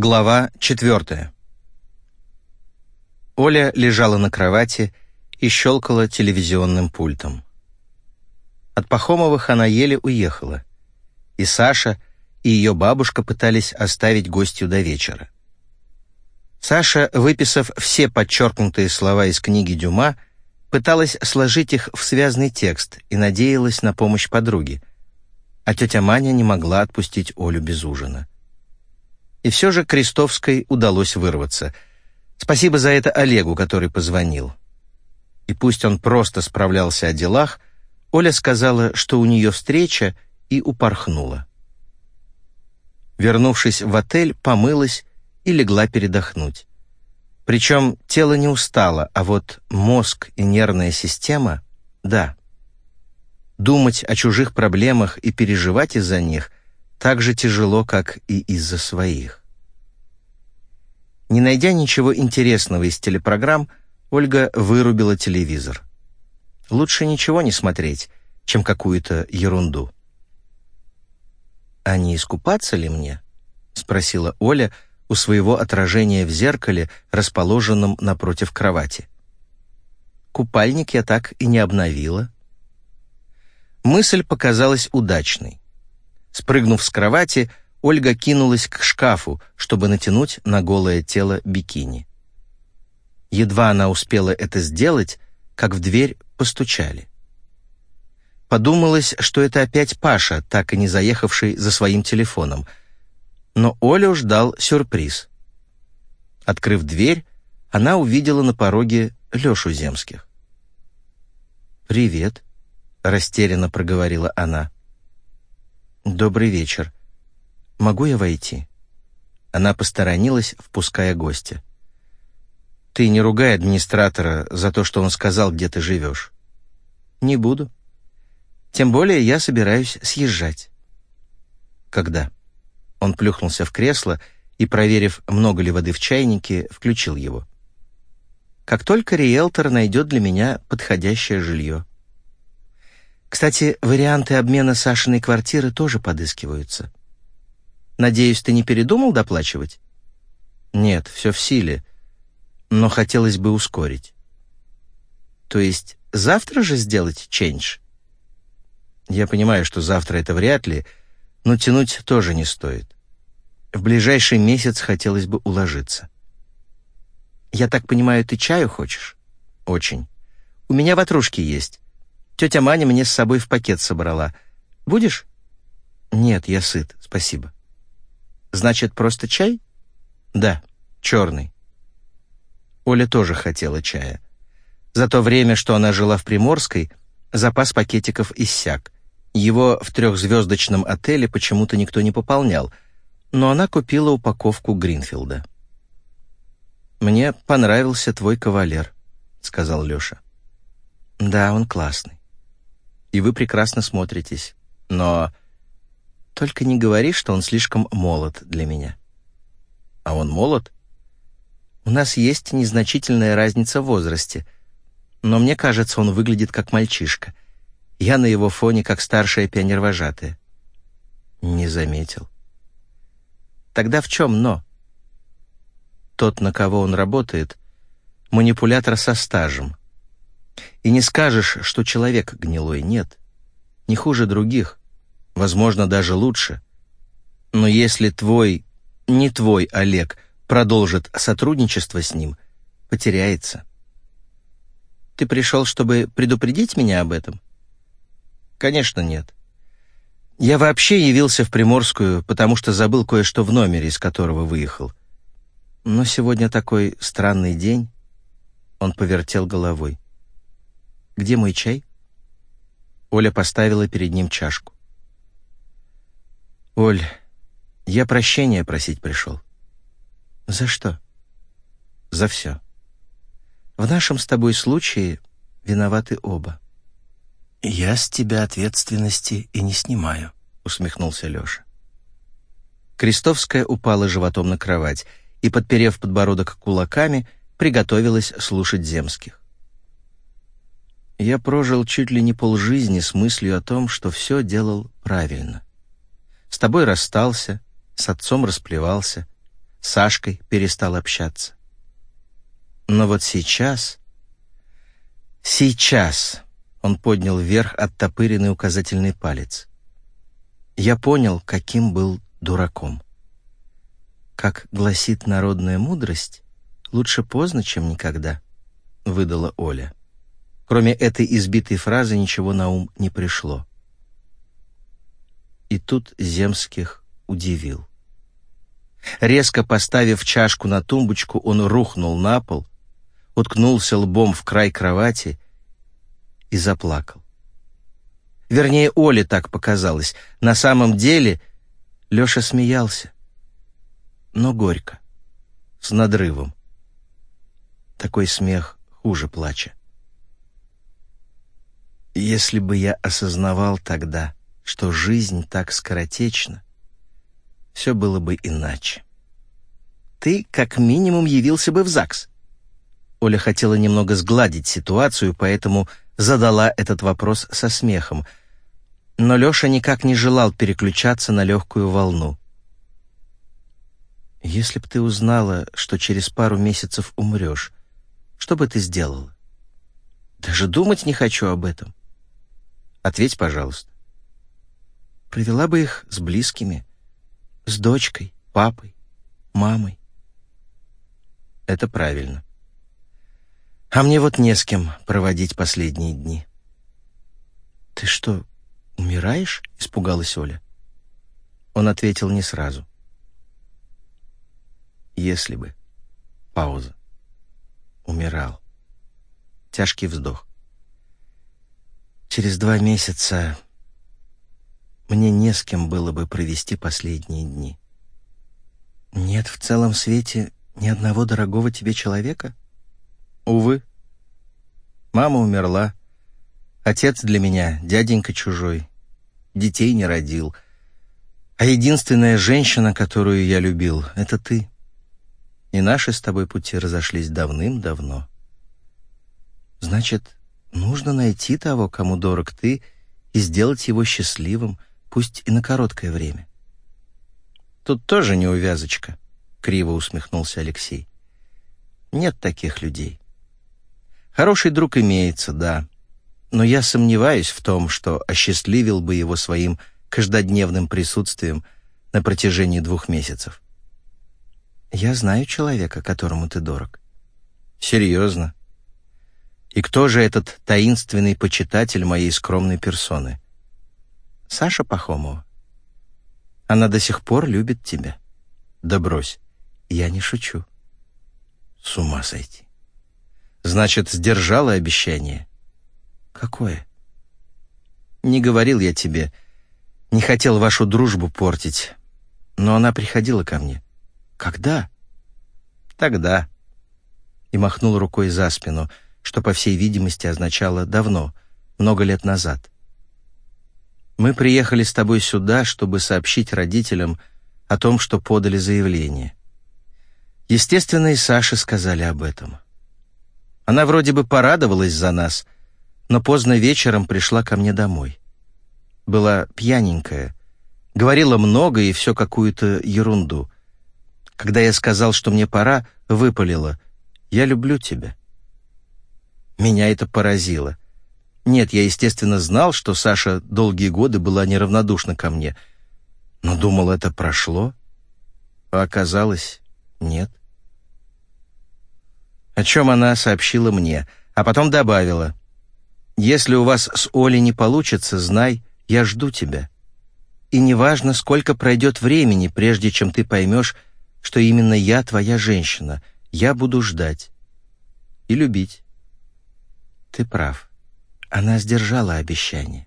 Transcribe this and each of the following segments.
Глава четвертая. Оля лежала на кровати и щелкала телевизионным пультом. От Пахомовых она еле уехала. И Саша, и ее бабушка пытались оставить гостью до вечера. Саша, выписав все подчеркнутые слова из книги Дюма, пыталась сложить их в связный текст и надеялась на помощь подруги, а тетя Маня не могла отпустить Олю без ужина. И все же Крестовской удалось вырваться. Спасибо за это Олегу, который позвонил. И пусть он просто справлялся о делах, Оля сказала, что у нее встреча, и упорхнула. Вернувшись в отель, помылась и легла передохнуть. Причем тело не устало, а вот мозг и нервная система — да. Думать о чужих проблемах и переживать из-за них так же тяжело, как и из-за своих. Не найдя ничего интересного из телепрограмм, Ольга вырубила телевизор. Лучше ничего не смотреть, чем какую-то ерунду. «А не искупаться ли мне?» — спросила Оля у своего отражения в зеркале, расположенном напротив кровати. «Купальник я так и не обновила». Мысль показалась удачной. Спрыгнув с кровати, Ольга кинулась к шкафу, чтобы натянуть на голое тело бикини. Едва она успела это сделать, как в дверь постучали. Подумалось, что это опять Паша, так и не заехавший за своим телефоном. Но Олю ждал сюрприз. Открыв дверь, она увидела на пороге Лешу Земских. «Привет», — растерянно проговорила она. «Добрый вечер. Могу я войти?» Она посторонилась, впуская гостя. «Ты не ругай администратора за то, что он сказал, где ты живешь». «Не буду. Тем более я собираюсь съезжать». «Когда?» Он плюхнулся в кресло и, проверив, много ли воды в чайнике, включил его. «Как только риэлтор найдет для меня подходящее жилье». Кстати, варианты обмена Сашиной квартиры тоже подыскиваются. Надеюсь, ты не передумал доплачивать? Нет, все в силе, но хотелось бы ускорить. То есть завтра же сделать чендж? Я понимаю, что завтра это вряд ли, но тянуть тоже не стоит. В ближайший месяц хотелось бы уложиться. Я так понимаю, ты чаю хочешь? Очень. У меня ватрушки есть. Тетя Маня мне с собой в пакет собрала. Будешь? Нет, я сыт, спасибо. Значит, просто чай? Да, черный. Оля тоже хотела чая. За то время, что она жила в Приморской, запас пакетиков иссяк. Его в трехзвездочном отеле почему-то никто не пополнял, но она купила упаковку Гринфилда. «Мне понравился твой кавалер», — сказал Леша. «Да, он классный и вы прекрасно смотритесь. Но только не говори, что он слишком молод для меня. А он молод? У нас есть незначительная разница в возрасте, но мне кажется, он выглядит как мальчишка. Я на его фоне как старшая пионервожатая. Не заметил. Тогда в чем «но»? Тот, на кого он работает, манипулятор со стажем, и не скажешь, что человек гнилой, нет. Не хуже других, возможно, даже лучше. Но если твой, не твой Олег, продолжит сотрудничество с ним, потеряется. Ты пришел, чтобы предупредить меня об этом? Конечно, нет. Я вообще явился в Приморскую, потому что забыл кое-что в номере, из которого выехал. Но сегодня такой странный день. Он повертел головой. Где мой чай?» Оля поставила перед ним чашку. «Оль, я прощения просить пришел». «За что?» «За все. В нашем с тобой случае виноваты оба». «Я с тебя ответственности и не снимаю», — усмехнулся Леша. Крестовская упала животом на кровать и, подперев подбородок кулаками, приготовилась слушать земских. Я прожил чуть ли не полжизни с мыслью о том, что все делал правильно. С тобой расстался, с отцом расплевался, с Сашкой перестал общаться. Но вот сейчас... Сейчас он поднял вверх оттопыренный указательный палец. Я понял, каким был дураком. Как гласит народная мудрость, лучше поздно, чем никогда, выдала Оля. Кроме этой избитой фразы ничего на ум не пришло. И тут Земских удивил. Резко поставив чашку на тумбочку, он рухнул на пол, уткнулся лбом в край кровати и заплакал. Вернее, Оле так показалось. На самом деле Леша смеялся. Но горько, с надрывом. Такой смех хуже плача. Если бы я осознавал тогда, что жизнь так скоротечна, все было бы иначе. Ты как минимум явился бы в ЗАГС. Оля хотела немного сгладить ситуацию, поэтому задала этот вопрос со смехом. Но Леша никак не желал переключаться на легкую волну. «Если б ты узнала, что через пару месяцев умрешь, что бы ты сделала?» «Даже думать не хочу об этом». «Ответь, пожалуйста». «Провела бы их с близкими, с дочкой, папой, мамой. Это правильно. А мне вот не с кем проводить последние дни. Ты что, умираешь? испугалась Оля. Он ответил не сразу. Если бы. Пауза. Умирал. Тяжкий вздох. Через два месяца мне не с кем было бы провести последние дни. Нет в целом свете ни одного дорогого тебе человека? Увы. Мама умерла. Отец для меня дяденька чужой. Детей не родил. А единственная женщина, которую я любил, — это ты. И наши с тобой пути разошлись давным-давно. Значит, нужно найти того, кому дорог ты, и сделать его счастливым, пусть и на короткое время. Тут тоже неувязочка, криво усмехнулся Алексей. Нет таких людей. Хороший друг имеется, да, но я сомневаюсь в том, что осчастливил бы его своим каждодневным присутствием на протяжении двух месяцев. Я знаю человека, которому ты дорог. Серьезно? И кто же этот таинственный почитатель моей скромной персоны? Саша Пахомова. Она до сих пор любит тебя. Да брось. Я не шучу. С ума сойти. Значит, сдержала обещание? Какое? Не говорил я тебе. Не хотел вашу дружбу портить. Но она приходила ко мне. Когда? Тогда. И махнул рукой за спину, что, по всей видимости, означало давно, много лет назад. Мы приехали с тобой сюда, чтобы сообщить родителям о том, что подали заявление. Естественно, и Саше сказали об этом. Она вроде бы порадовалась за нас, но поздно вечером пришла ко мне домой. Была пьяненькая, говорила много и все какую-то ерунду. Когда я сказал, что мне пора, выпалила «Я люблю тебя». Меня это поразило — нет, я, естественно, знал, что Саша долгие годы была неравнодушна ко мне, но думал, это прошло, а оказалось, нет. О чем она сообщила мне, а потом добавила, «Если у вас с Олей не получится, знай, я жду тебя. И неважно, сколько пройдет времени, прежде чем ты поймешь, что именно я твоя женщина, я буду ждать и любить. Ты прав. Она сдержала обещание.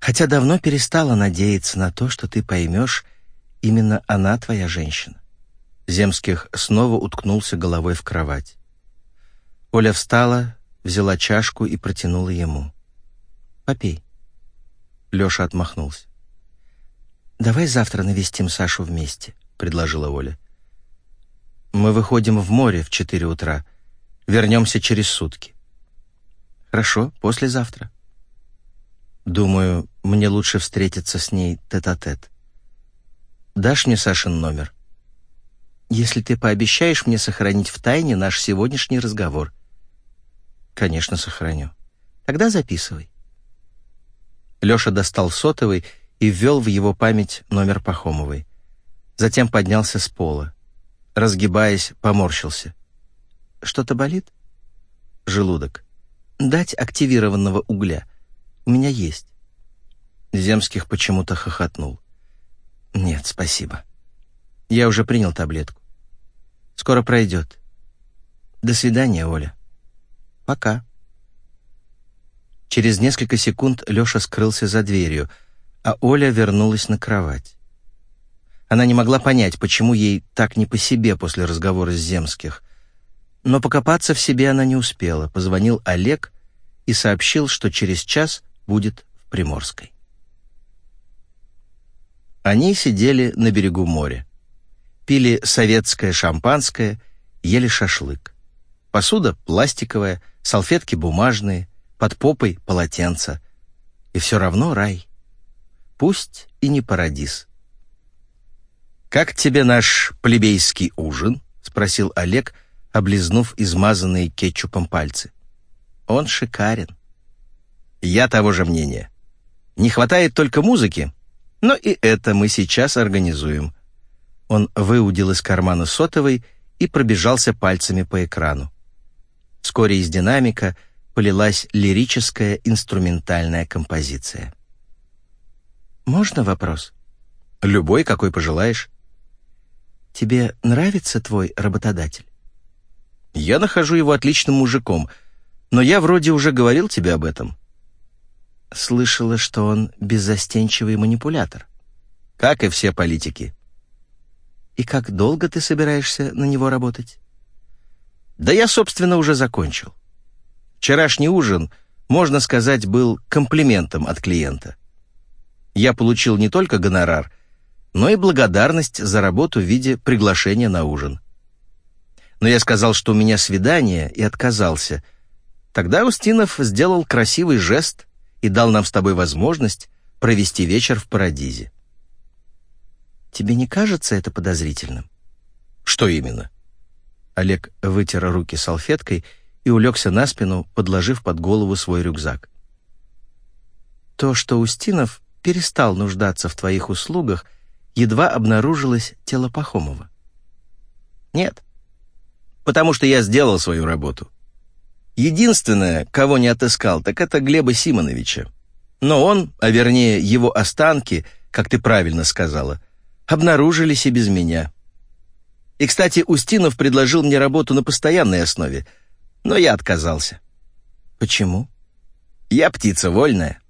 Хотя давно перестала надеяться на то, что ты поймешь, именно она твоя женщина. Земских снова уткнулся головой в кровать. Оля встала, взяла чашку и протянула ему. «Попей». Леша отмахнулся. «Давай завтра навестим Сашу вместе», — предложила Оля. «Мы выходим в море в четыре утра. Вернемся через сутки». Хорошо, послезавтра. Думаю, мне лучше встретиться с ней тет-а-тет. -тет. Дашь мне Сашин номер? если ты пообещаешь мне сохранить в тайне наш сегодняшний разговор. Конечно, сохраню. Тогда записывай. Лёша достал сотовый и ввел в его память номер Пахомовой. Затем поднялся с пола. Разгибаясь, поморщился. Что-то болит? Желудок. Дать активированного угля. У меня есть. Земских почему-то хохотнул. Нет, спасибо. Я уже принял таблетку. Скоро пройдет. До свидания, Оля. Пока. Через несколько секунд Лёша скрылся за дверью, а Оля вернулась на кровать. Она не могла понять, почему ей так не по себе после разговора с Земских. Но покопаться в себе она не успела. Позвонил Олег и сообщил, что через час будет в Приморской. Они сидели на берегу моря. Пили советское шампанское, ели шашлык. Посуда пластиковая, салфетки бумажные, под попой полотенца. И все равно рай. Пусть и не парадиз. «Как тебе наш плебейский ужин?» — спросил Олег, облизнув измазанные кетчупом пальцы. «Он шикарен». «Я того же мнения. Не хватает только музыки, но и это мы сейчас организуем». Он выудил из кармана сотовый и пробежался пальцами по экрану. Вскоре из динамика полилась лирическая инструментальная композиция. «Можно вопрос?» «Любой, какой пожелаешь». «Тебе нравится твой работодатель?» «Я нахожу его отличным мужиком, но я вроде уже говорил тебе об этом». Слышала, что он беззастенчивый манипулятор. Как и все политики. И как долго ты собираешься на него работать? Да я, собственно, уже закончил. Вчерашний ужин, можно сказать, был комплиментом от клиента. Я получил не только гонорар, но и благодарность за работу в виде приглашения на ужин. Но я сказал, что у меня свидание, и отказался. Тогда Устинов сделал красивый жест и дал нам с тобой возможность провести вечер в Парадизе. Тебе не кажется это подозрительным? Что именно? Олег вытер руки салфеткой и улегся на спину, подложив под голову свой рюкзак. То, что Устинов перестал нуждаться в твоих услугах, едва обнаружилось тело Пахомова. Нет, потому что я сделал свою работу. Единственное, кого не отыскал, так это Глеба Симоновича. Но он, а вернее его останки, как ты правильно сказала, обнаружились и без меня. И, кстати, Устинов предложил мне работу на постоянной основе, но я отказался. Почему? Я птица вольная.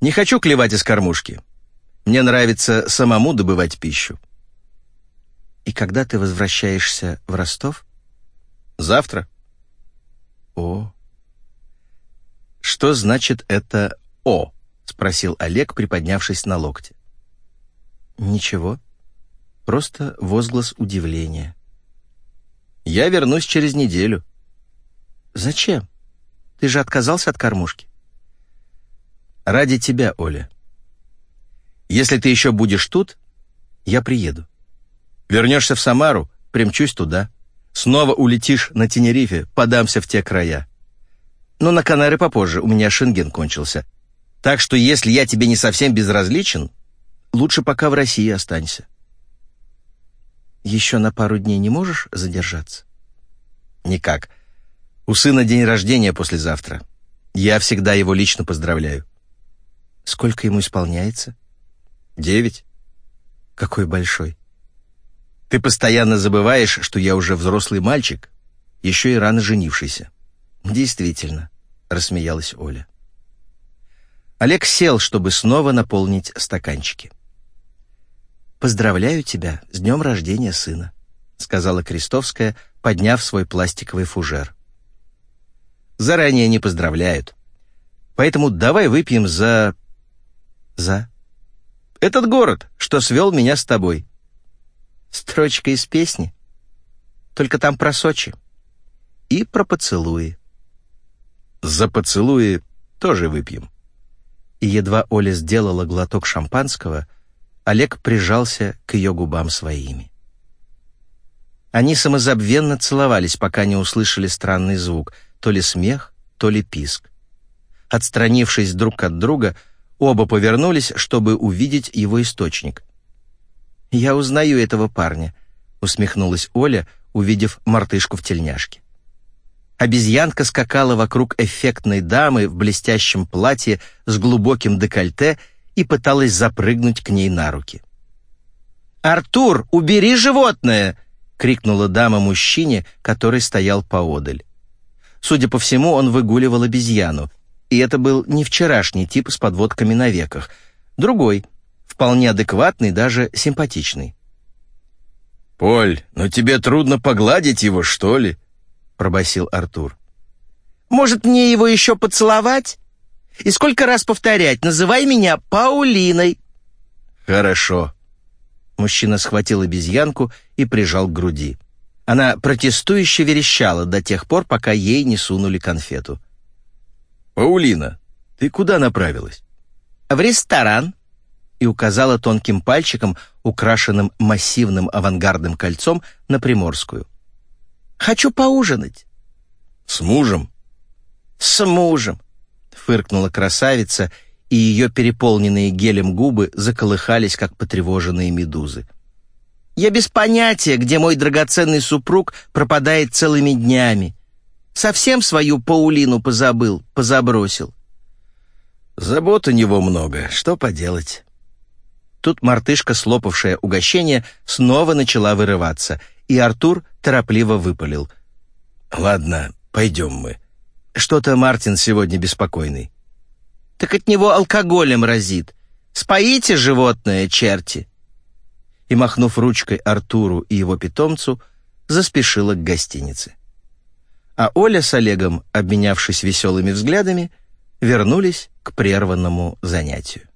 Не хочу клевать из кормушки. Мне нравится самому добывать пищу. И когда ты возвращаешься в Ростов? Завтра. О. Что значит это «о»? Спросил Олег, приподнявшись на локте. Ничего. Просто возглас удивления. Я вернусь через неделю. Зачем? Ты же отказался от кормушки. Ради тебя, Оля. Если ты еще будешь тут, я приеду. Вернешься в Самару, примчусь туда. Снова улетишь на Тенерифе, подамся в те края. Но на Канары попозже, у меня шенген кончился. Так что если я тебе не совсем безразличен, лучше пока в России останься. Еще на пару дней не можешь задержаться? Никак. У сына день рождения послезавтра. Я всегда его лично поздравляю. Сколько ему исполняется? Девять. Какой большой. Ты постоянно забываешь, что я уже взрослый мальчик, еще и рано женившийся. Действительно, рассмеялась Оля. Олег сел, чтобы снова наполнить стаканчики. «Поздравляю тебя с днем рождения сына», — сказала Крестовская, подняв свой пластиковый фужер. «Заранее не поздравляют. Поэтому давай выпьем за...» «За?» «Этот город, что свел меня с тобой». Строчка из песни. Только там про Сочи. И про поцелуи. За поцелуи тоже выпьем. И едва Оля сделала глоток шампанского, Олег прижался к ее губам своими. Они самозабвенно целовались, пока не услышали странный звук, то ли смех, то ли писк. Отстранившись друг от друга, оба повернулись, чтобы увидеть его источник. «Я узнаю этого парня», — усмехнулась Оля, увидев мартышку в тельняшке. Обезьянка скакала вокруг эффектной дамы в блестящем платье с глубоким декольте и пыталась запрыгнуть к ней на руки. «Артур, убери животное!» — крикнула дама мужчине, который стоял поодаль. Судя по всему, он выгуливал обезьяну, и это был не вчерашний тип с подводками на веках, другой, вполне адекватный, даже симпатичный. «Поль, ну тебе трудно погладить его, что ли?» — пробасил Артур. «Может, мне его еще поцеловать? И сколько раз повторять, называй меня Паулиной!» «Хорошо». Мужчина схватил обезьянку и прижал к груди. Она протестующе верещала до тех пор, пока ей не сунули конфету. «Паулина, ты куда направилась?» «В ресторан», и указала тонким пальчиком, украшенным массивным авангардным кольцом, на Приморскую. «Хочу поужинать». «С мужем?» «С мужем», — фыркнула красавица, и ее переполненные гелем губы заколыхались, как потревоженные медузы. «Я без понятия, где мой драгоценный супруг пропадает целыми днями. Совсем свою Паулину позабыл, позабросил». «Забот у него много, что поделать». Тут мартышка, слопавшая угощение, снова начала вырываться, и Артур торопливо выпалил. «Ладно, пойдем мы. Что-то Мартин сегодня беспокойный». «Так от него алкоголем разит. Споите животное, черти!» И, махнув ручкой Артуру и его питомцу, заспешила к гостинице. А Оля с Олегом, обменявшись веселыми взглядами, вернулись к прерванному занятию.